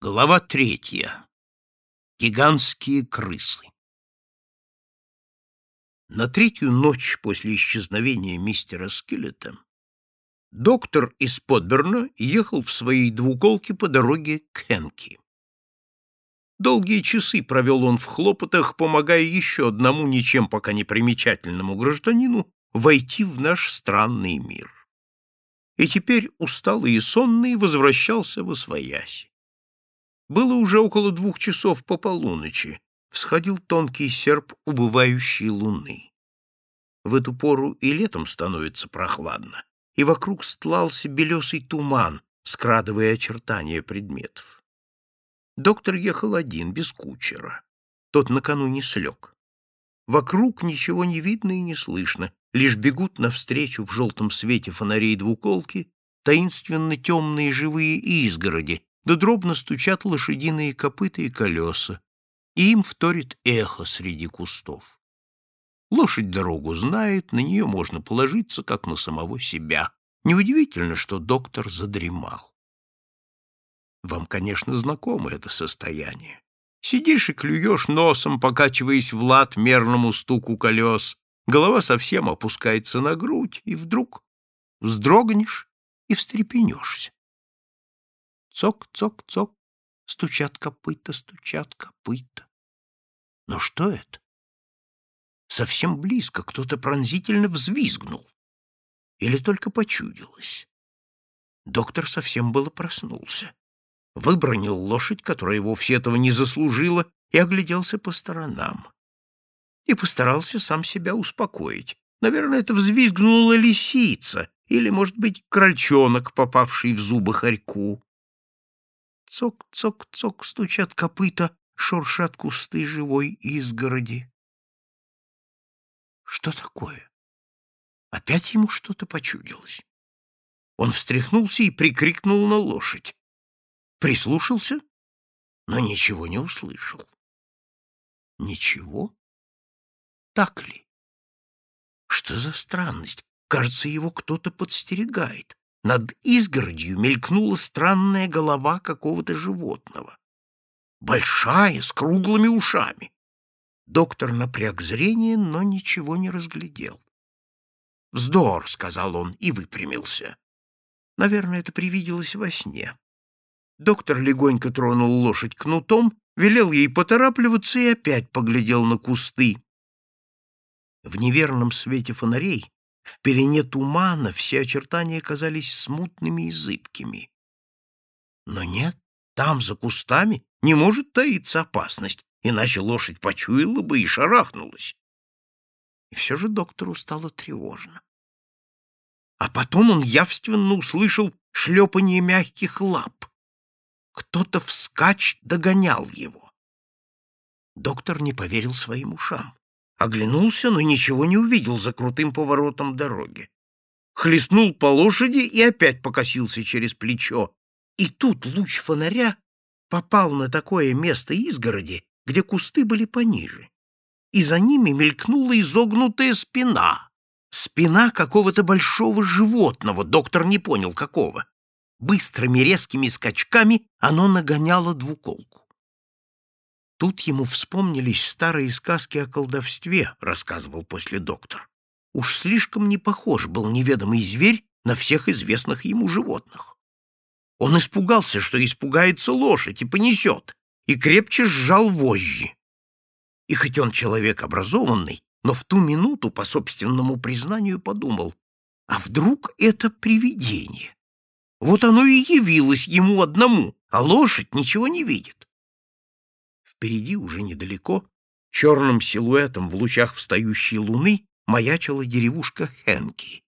Глава третья. Гигантские крысы. На третью ночь после исчезновения мистера Скиллета доктор из Подберна ехал в своей двуколке по дороге к Хенки. Долгие часы провел он в хлопотах, помогая еще одному ничем пока не примечательному гражданину войти в наш странный мир. И теперь, усталый и сонный, возвращался в Освояси. Было уже около двух часов по полуночи. Всходил тонкий серп убывающей луны. В эту пору и летом становится прохладно, и вокруг стлался белесый туман, скрадывая очертания предметов. Доктор ехал один, без кучера. Тот накануне слег. Вокруг ничего не видно и не слышно, лишь бегут навстречу в желтом свете фонарей двуколки таинственно темные живые изгороди, да дробно стучат лошадиные копыта и колеса, и им вторит эхо среди кустов. Лошадь дорогу знает, на нее можно положиться, как на самого себя. Неудивительно, что доктор задремал. Вам, конечно, знакомо это состояние. Сидишь и клюешь носом, покачиваясь в лад мерному стуку колес, голова совсем опускается на грудь, и вдруг вздрогнешь и встрепенешься. Цок-цок-цок, стучат копыта, стучат копыта. Но что это? Совсем близко кто-то пронзительно взвизгнул. Или только почудилось. Доктор совсем было проснулся. Выбронил лошадь, которая вовсе этого не заслужила, и огляделся по сторонам. И постарался сам себя успокоить. Наверное, это взвизгнула лисица или, может быть, крольчонок, попавший в зубы хорьку. Цок-цок-цок стучат копыта, шуршат кусты живой изгороди. Что такое? Опять ему что-то почудилось. Он встряхнулся и прикрикнул на лошадь. Прислушался, но ничего не услышал. Ничего? Так ли? Что за странность? Кажется, его кто-то подстерегает. Над изгородью мелькнула странная голова какого-то животного. Большая, с круглыми ушами. Доктор напряг зрение, но ничего не разглядел. «Вздор», — сказал он и выпрямился. Наверное, это привиделось во сне. Доктор легонько тронул лошадь кнутом, велел ей поторапливаться и опять поглядел на кусты. В неверном свете фонарей в пелене тумана все очертания казались смутными и зыбкими. Но нет, там, за кустами, не может таиться опасность, иначе лошадь почуяла бы и шарахнулась. И все же доктору стало тревожно. А потом он явственно услышал шлепание мягких лап. Кто-то вскачь догонял его. Доктор не поверил своим ушам. Оглянулся, но ничего не увидел за крутым поворотом дороги. Хлестнул по лошади и опять покосился через плечо. И тут луч фонаря попал на такое место изгороди, где кусты были пониже. И за ними мелькнула изогнутая спина. Спина какого-то большого животного, доктор не понял какого. Быстрыми резкими скачками оно нагоняло двуколку. Тут ему вспомнились старые сказки о колдовстве, рассказывал после доктор. Уж слишком не похож был неведомый зверь на всех известных ему животных. Он испугался, что испугается лошадь и понесет, и крепче сжал вожжи. И хоть он человек образованный, но в ту минуту, по собственному признанию, подумал, а вдруг это привидение? Вот оно и явилось ему одному, а лошадь ничего не видит. Впереди, уже недалеко, черным силуэтом в лучах встающей луны маячила деревушка Хенки.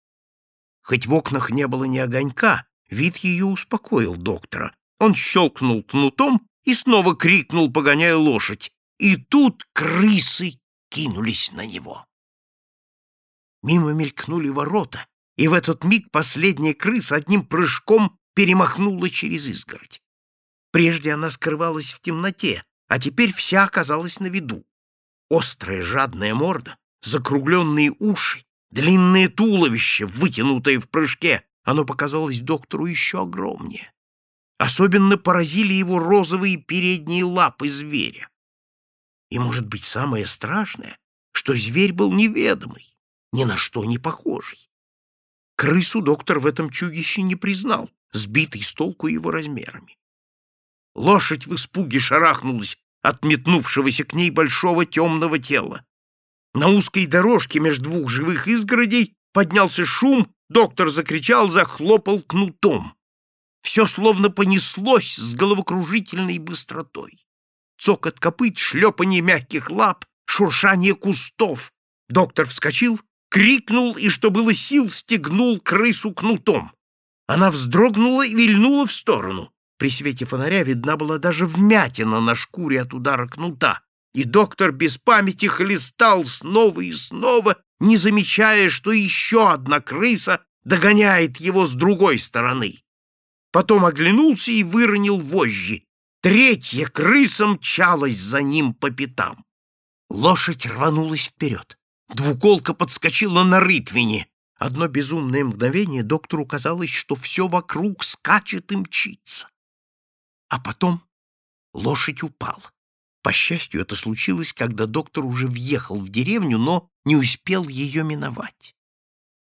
Хоть в окнах не было ни огонька, вид ее успокоил доктора. Он щелкнул кнутом и снова крикнул, погоняя лошадь. И тут крысы кинулись на него. Мимо мелькнули ворота, и в этот миг последняя крыса одним прыжком перемахнула через изгородь. Прежде она скрывалась в темноте, а теперь вся оказалась на виду. Острая жадная морда, закругленные уши, длинное туловище, вытянутое в прыжке, оно показалось доктору еще огромнее. Особенно поразили его розовые передние лапы зверя. И, может быть, самое страшное, что зверь был неведомый, ни на что не похожий. Крысу доктор в этом чудище не признал, сбитый с толку его размерами. Лошадь в испуге шарахнулась от метнувшегося к ней большого темного тела. На узкой дорожке между двух живых изгородей поднялся шум, доктор закричал, захлопал кнутом. Все словно понеслось с головокружительной быстротой. Цокот копыт, шлепанье мягких лап, шуршание кустов. Доктор вскочил, крикнул и, что было сил, стегнул крысу кнутом. Она вздрогнула и вильнула в сторону. При свете фонаря видна была даже вмятина на шкуре от удара кнута, и доктор без памяти хлестал снова и снова, не замечая, что еще одна крыса догоняет его с другой стороны. Потом оглянулся и выронил вожжи. Третья крыса мчалась за ним по пятам. Лошадь рванулась вперед. Двуколка подскочила на рытвине. Одно безумное мгновение доктору казалось, что все вокруг скачет и мчится. А потом лошадь упала. По счастью, это случилось, когда доктор уже въехал в деревню, но не успел ее миновать.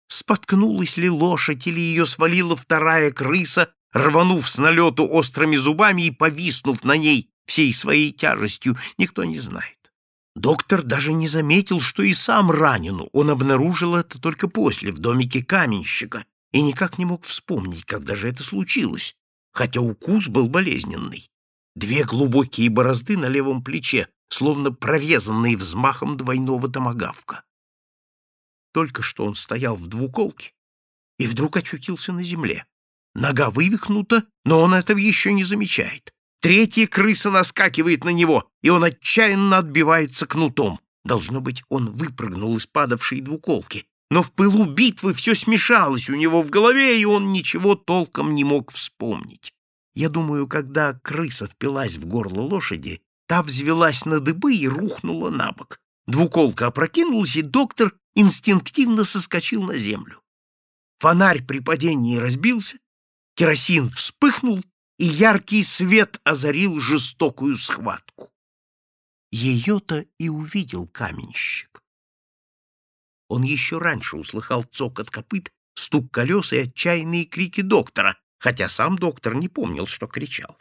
Споткнулась ли лошадь или ее свалила вторая крыса, рванув с налету острыми зубами и повиснув на ней всей своей тяжестью, никто не знает. Доктор даже не заметил, что и сам ранен, он обнаружил это только после, в домике каменщика, и никак не мог вспомнить, когда же это случилось, хотя укус был болезненный. Две глубокие борозды на левом плече, словно прорезанные взмахом двойного томагавка. Только что он стоял в двуколке и вдруг очутился на земле. Нога вывихнута, но он этого еще не замечает. Третья крыса наскакивает на него, и он отчаянно отбивается кнутом. Должно быть, он выпрыгнул из падавшей двуколки. Но в пылу битвы все смешалось у него в голове, и он ничего толком не мог вспомнить. Я думаю, когда крыса впилась в горло лошади, та взвелась на дыбы и рухнула на бок. Двуколка опрокинулась, и доктор инстинктивно соскочил на землю. Фонарь при падении разбился, керосин вспыхнул, и яркий свет озарил жестокую схватку. Ее-то и увидел каменщик. Он еще раньше услыхал цокот копыт, стук колес и отчаянные крики доктора, хотя сам доктор не помнил, что кричал.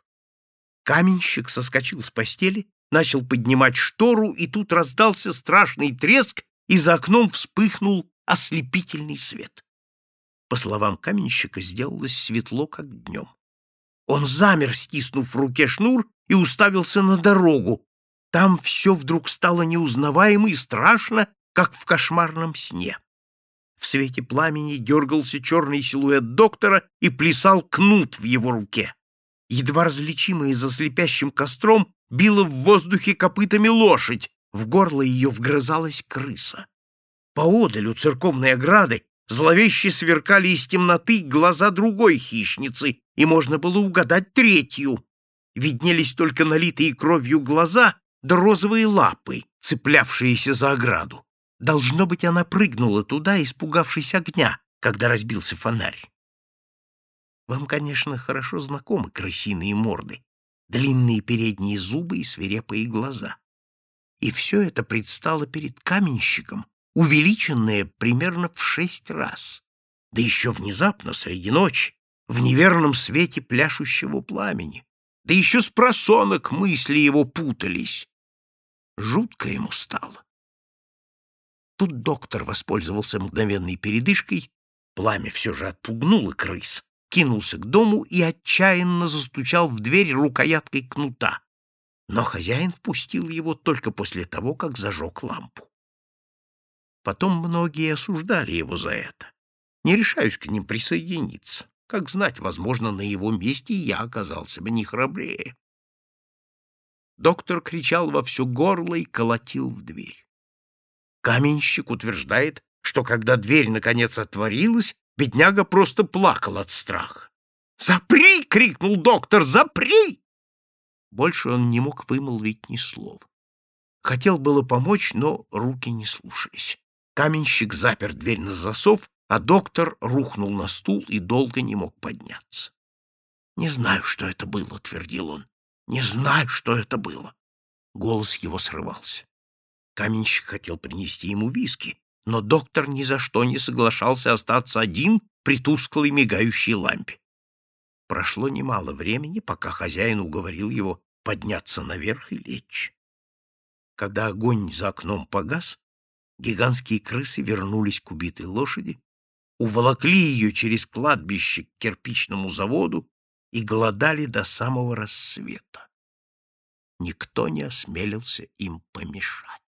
Каменщик соскочил с постели, начал поднимать штору, и тут раздался страшный треск, и за окном вспыхнул ослепительный свет. По словам каменщика, сделалось светло, как днем. Он замер, стиснув в руке шнур, и уставился на дорогу. Там все вдруг стало неузнаваемо и страшно, как в кошмарном сне. В свете пламени дергался черный силуэт доктора и плясал кнут в его руке. Едва различимая за слепящим костром била в воздухе копытами лошадь, в горло ее вгрызалась крыса. Поодаль у церковной ограды зловеще сверкали из темноты глаза другой хищницы, и можно было угадать третью. Виднелись только налитые кровью глаза да розовые лапы, цеплявшиеся за ограду. Должно быть, она прыгнула туда, испугавшись огня, когда разбился фонарь. Вам, конечно, хорошо знакомы крысиные морды, длинные передние зубы и свирепые глаза. И все это предстало перед каменщиком, увеличенное примерно в шесть раз, да еще внезапно, среди ночи, в неверном свете пляшущего пламени, да еще с просонок мысли его путались. Жутко ему стало. Тут доктор воспользовался мгновенной передышкой, пламя все же отпугнуло крыс, кинулся к дому и отчаянно застучал в дверь рукояткой кнута. Но хозяин впустил его только после того, как зажег лампу. Потом многие осуждали его за это. Не решаюсь к ним присоединиться. Как знать, возможно, на его месте я оказался бы не храбрее. Доктор кричал во все горло и колотил в дверь. Каменщик утверждает, что когда дверь наконец отворилась, бедняга просто плакал от страха. «Запри!» — крикнул доктор. «Запри!» Больше он не мог вымолвить ни слова. Хотел было помочь, но руки не слушались. Каменщик запер дверь на засов, а доктор рухнул на стул и долго не мог подняться. «Не знаю, что это было», — твердил он. «Не знаю, что это было». Голос его срывался. Каменщик хотел принести ему виски, но доктор ни за что не соглашался остаться один при тусклой мигающей лампе. Прошло немало времени, пока хозяин уговорил его подняться наверх и лечь. Когда огонь за окном погас, гигантские крысы вернулись к убитой лошади, уволокли ее через кладбище к кирпичному заводу и голодали до самого рассвета. Никто не осмелился им помешать.